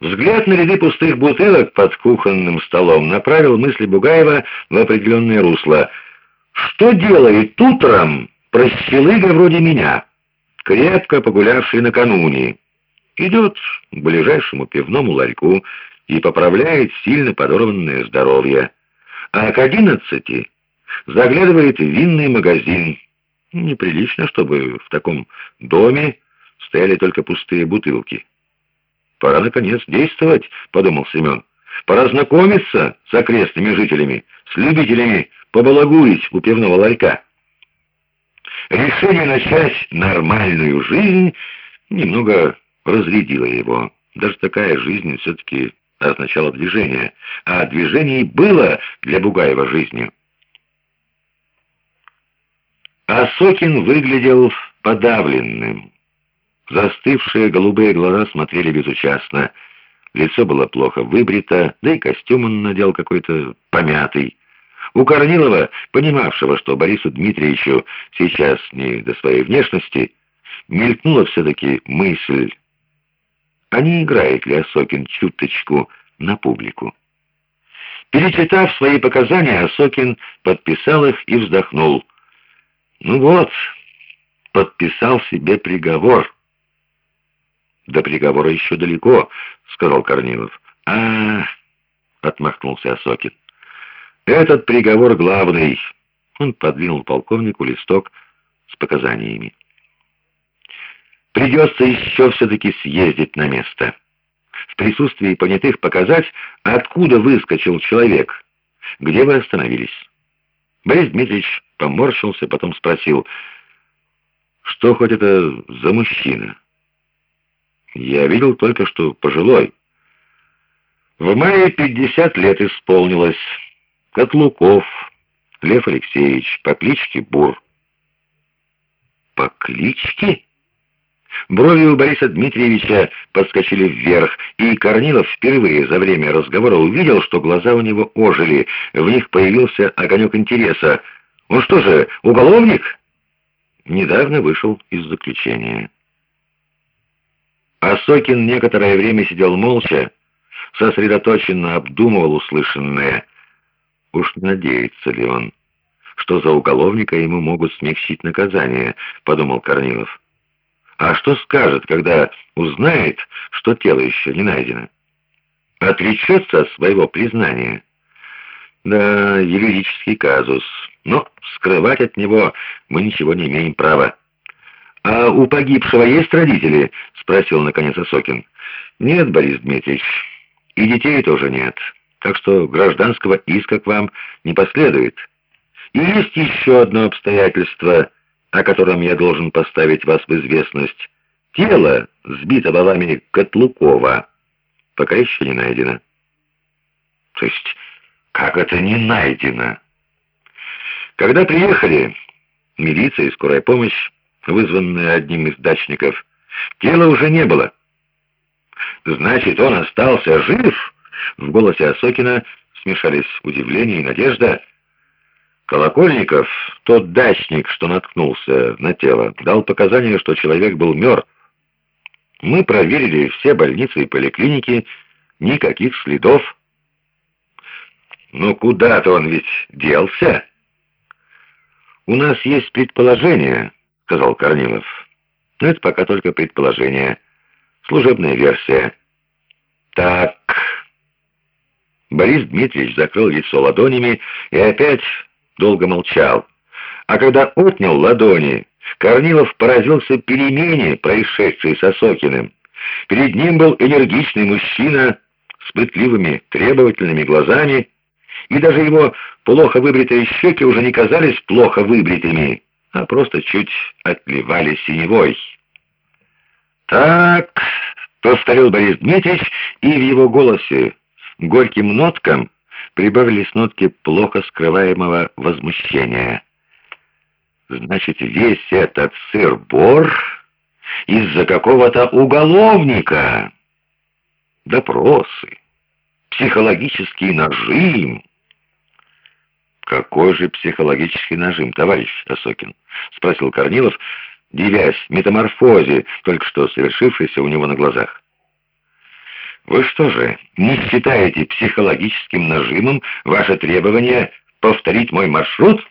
Взгляд на ряды пустых бутылок под кухонным столом направил мысли Бугаева в определенное русло. «Что делает утром прощелыга вроде меня, крепко погулявший накануне?» Идет к ближайшему пивному ларьку и поправляет сильно подорванное здоровье. А к одиннадцати заглядывает в винный магазин. Неприлично, чтобы в таком доме стояли только пустые бутылки. «Пора, наконец, действовать», — подумал Семен. «Пора знакомиться с окрестными жителями, с любителями побалагурить у пивного ларька». Решение начать нормальную жизнь немного разрядило его. Даже такая жизнь все-таки означала движение, а движение было для Бугаева жизнью. Осокин выглядел подавленным. Застывшие голубые глаза смотрели безучастно. Лицо было плохо выбрито, да и костюм он надел какой-то помятый. У Корнилова, понимавшего, что Борису Дмитриевичу сейчас не до своей внешности, мелькнула все-таки мысль, а не играет ли Осокин чуточку на публику. Перечитав свои показания, Осокин подписал их и вздохнул. «Ну вот, подписал себе приговор». «До приговора еще далеко», — сказал Корнилов. а, отмахнулся Осокин. «Этот приговор главный». Он подвинул полковнику листок с показаниями. «Придется еще все-таки съездить на место. В присутствии понятых показать, откуда выскочил человек, где вы остановились». Борис Дмитриевич поморщился, потом спросил, «Что хоть это за мужчина?» Я видел только что пожилой. В мае пятьдесят лет исполнилось. Котлуков, Лев Алексеевич, по кличке Бур. По кличке? Брови у Бориса Дмитриевича подскочили вверх, и Корнилов впервые за время разговора увидел, что глаза у него ожили, в них появился огонек интереса. Он что же, уголовник? Недавно вышел из заключения. А Сокин некоторое время сидел молча, сосредоточенно обдумывал услышанное. Уж не надеется ли он, что за уголовника ему могут смягчить наказание, подумал Корнилов. А что скажет, когда узнает, что тело еще не найдено? Отречется от своего признания? Да, юридический казус, но скрывать от него мы ничего не имеем права. «А у погибшего есть родители?» — спросил наконец Осокин. «Нет, Борис Дмитриевич, и детей тоже нет, так что гражданского иска к вам не последует. И есть еще одно обстоятельство, о котором я должен поставить вас в известность. Тело, сбитого вами Котлукова, пока еще не найдено». «То есть как это не найдено?» «Когда приехали, милиция и скорая помощь, вызванное одним из дачников. Тела уже не было. «Значит, он остался жив?» В голосе Осокина смешались удивление и надежда. Колокольников, тот дачник, что наткнулся на тело, дал показания, что человек был мертв. Мы проверили все больницы и поликлиники, никаких следов. Но куда-то он ведь делся. У нас есть предположение, сказал Корнилов. Но это пока только предположение. Служебная версия. Так. Борис Дмитриевич закрыл лицо ладонями и опять долго молчал. А когда отнял ладони, Корнилов поразился перемене, происшедшей с Осокиным. Перед ним был энергичный мужчина с пытливыми, требовательными глазами, и даже его плохо выбритые щеки уже не казались плохо выбритыми а просто чуть отливали синевой. «Так», — повторил Борис Дмитриевич, и в его голосе горьким ноткам прибавились нотки плохо скрываемого возмущения. «Значит, весь этот сыр-бор из-за какого-то уголовника. Допросы, психологический нажим». «Какой же психологический нажим, товарищ Осокин?» — спросил Корнилов, дивясь метаморфозе, только что совершившейся у него на глазах. Вы что же, не считаете психологическим нажимом ваше требование повторить мой маршрут?»